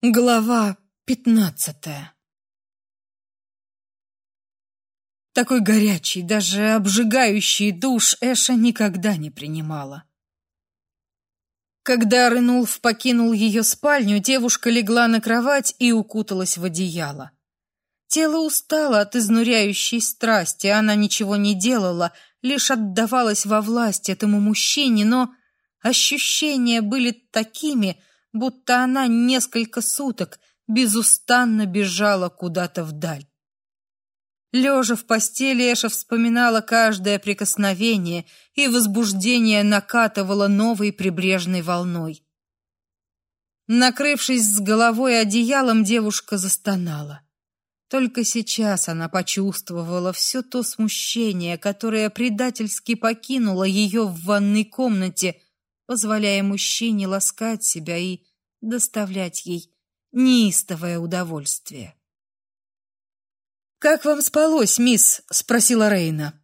Глава пятнадцатая Такой горячий, даже обжигающий душ Эша никогда не принимала. Когда Ренулф покинул ее спальню, девушка легла на кровать и укуталась в одеяло. Тело устало от изнуряющей страсти, она ничего не делала, лишь отдавалась во власть этому мужчине, но ощущения были такими, будто она несколько суток безустанно бежала куда-то вдаль. Лежа в постели, Эша вспоминала каждое прикосновение, и возбуждение накатывало новой прибрежной волной. Накрывшись с головой одеялом, девушка застонала. Только сейчас она почувствовала все то смущение, которое предательски покинуло ее в ванной комнате, позволяя мужчине ласкать себя и доставлять ей неистовое удовольствие. «Как вам спалось, мисс?» — спросила Рейна.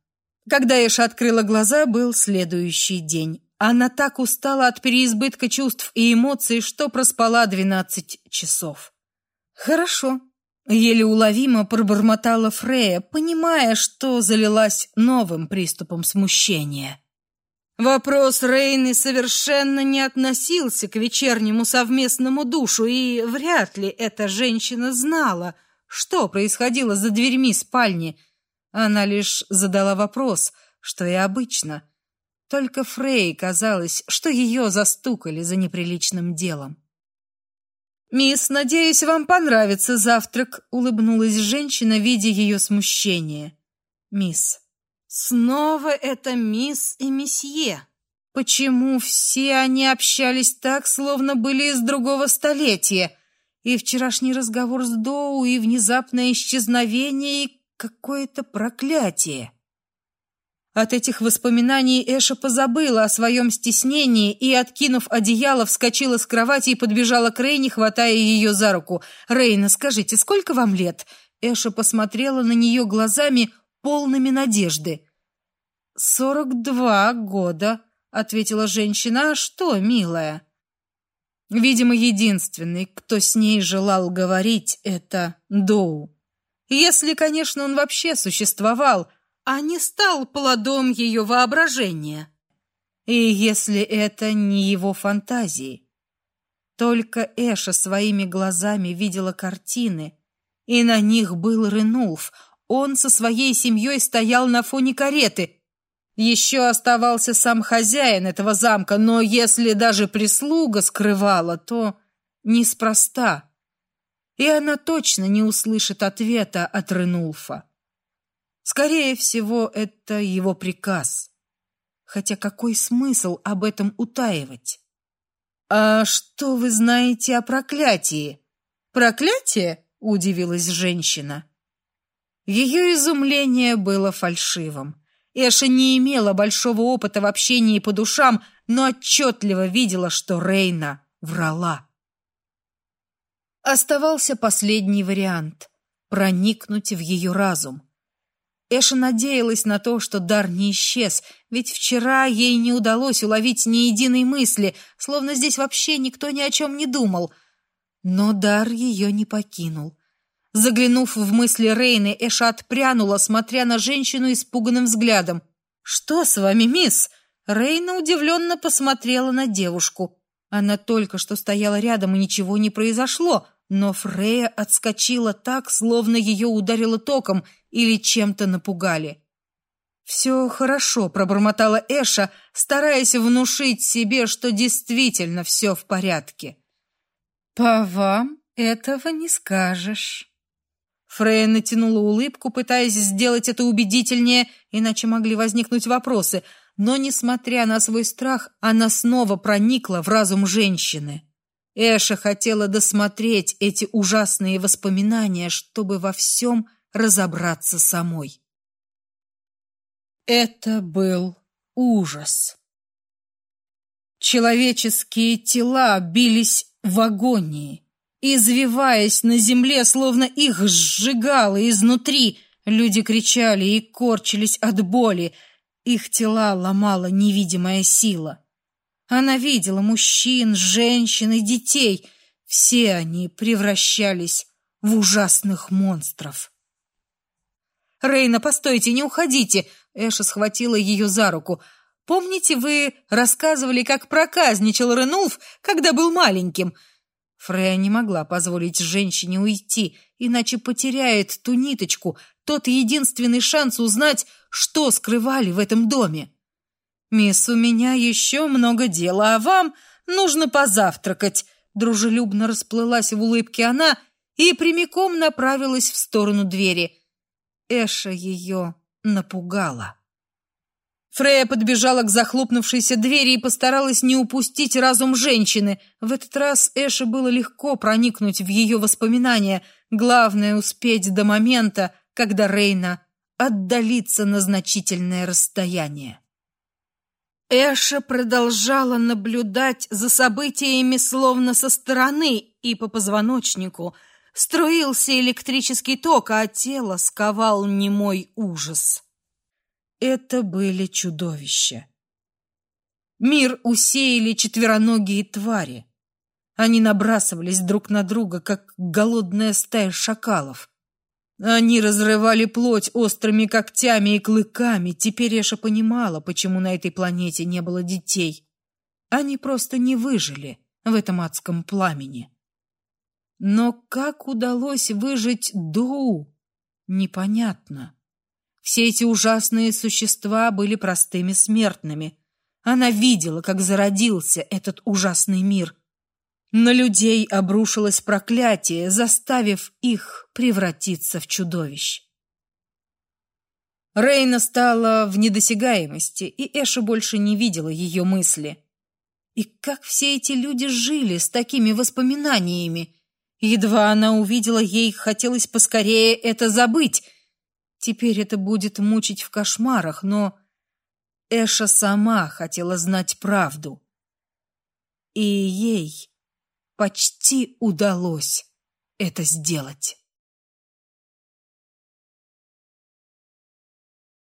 Когда Эша открыла глаза, был следующий день. Она так устала от переизбытка чувств и эмоций, что проспала двенадцать часов. «Хорошо», — еле уловимо пробормотала Фрея, понимая, что залилась новым приступом смущения. Вопрос Рейны совершенно не относился к вечернему совместному душу, и вряд ли эта женщина знала, что происходило за дверьми спальни. Она лишь задала вопрос, что и обычно. Только Фрей казалось, что ее застукали за неприличным делом. «Мисс, надеюсь, вам понравится завтрак», — улыбнулась женщина, видя ее смущение. «Мисс, Снова это мисс и месье. Почему все они общались так, словно были из другого столетия? И вчерашний разговор с Доу, и внезапное исчезновение, и какое-то проклятие. От этих воспоминаний Эша позабыла о своем стеснении и, откинув одеяло, вскочила с кровати и подбежала к Рейне, хватая ее за руку. «Рейна, скажите, сколько вам лет?» Эша посмотрела на нее глазами, полными надежды. «Сорок два года», — ответила женщина. «А что, милая?» Видимо, единственный, кто с ней желал говорить, это Доу. Если, конечно, он вообще существовал, а не стал плодом ее воображения. И если это не его фантазии. Только Эша своими глазами видела картины, и на них был Ренулф. Он со своей семьей стоял на фоне кареты. Еще оставался сам хозяин этого замка, но если даже прислуга скрывала, то неспроста. И она точно не услышит ответа от Ренулфа. Скорее всего, это его приказ. Хотя какой смысл об этом утаивать? «А что вы знаете о проклятии?» «Проклятие?» — удивилась женщина. Ее изумление было фальшивым. Эша не имела большого опыта в общении по душам, но отчетливо видела, что Рейна врала. Оставался последний вариант — проникнуть в ее разум. Эша надеялась на то, что дар не исчез, ведь вчера ей не удалось уловить ни единой мысли, словно здесь вообще никто ни о чем не думал. Но дар ее не покинул. Заглянув в мысли Рейны, Эша отпрянула, смотря на женщину испуганным взглядом. «Что с вами, мисс?» Рейна удивленно посмотрела на девушку. Она только что стояла рядом, и ничего не произошло, но Фрея отскочила так, словно ее ударило током или чем-то напугали. «Все хорошо», — пробормотала Эша, стараясь внушить себе, что действительно все в порядке. «По вам этого не скажешь». Фрея натянула улыбку, пытаясь сделать это убедительнее, иначе могли возникнуть вопросы. Но, несмотря на свой страх, она снова проникла в разум женщины. Эша хотела досмотреть эти ужасные воспоминания, чтобы во всем разобраться самой. Это был ужас. Человеческие тела бились в агонии. Извиваясь на земле, словно их сжигало изнутри, люди кричали и корчились от боли. Их тела ломала невидимая сила. Она видела мужчин, женщин и детей. Все они превращались в ужасных монстров. Рейна, постойте, не уходите. Эша схватила ее за руку. Помните, вы рассказывали, как проказничал Ренулф, когда был маленьким? Фрея не могла позволить женщине уйти, иначе потеряет ту ниточку, тот единственный шанс узнать, что скрывали в этом доме. «Мисс, у меня еще много дела, а вам нужно позавтракать», дружелюбно расплылась в улыбке она и прямиком направилась в сторону двери. Эша ее напугала. Фрея подбежала к захлопнувшейся двери и постаралась не упустить разум женщины. В этот раз Эше было легко проникнуть в ее воспоминания. Главное успеть до момента, когда Рейна отдалится на значительное расстояние. Эша продолжала наблюдать за событиями словно со стороны, и по позвоночнику струился электрический ток, а тело сковал немой ужас. Это были чудовища. Мир усеяли четвероногие твари. Они набрасывались друг на друга, как голодная стая шакалов. Они разрывали плоть острыми когтями и клыками. Теперь Эша понимала, почему на этой планете не было детей. Они просто не выжили в этом адском пламени. Но как удалось выжить Доу, непонятно. Все эти ужасные существа были простыми смертными. Она видела, как зародился этот ужасный мир. На людей обрушилось проклятие, заставив их превратиться в чудовищ. Рейна стала в недосягаемости, и Эша больше не видела ее мысли. И как все эти люди жили с такими воспоминаниями? Едва она увидела, ей хотелось поскорее это забыть, Теперь это будет мучить в кошмарах, но Эша сама хотела знать правду. И ей почти удалось это сделать.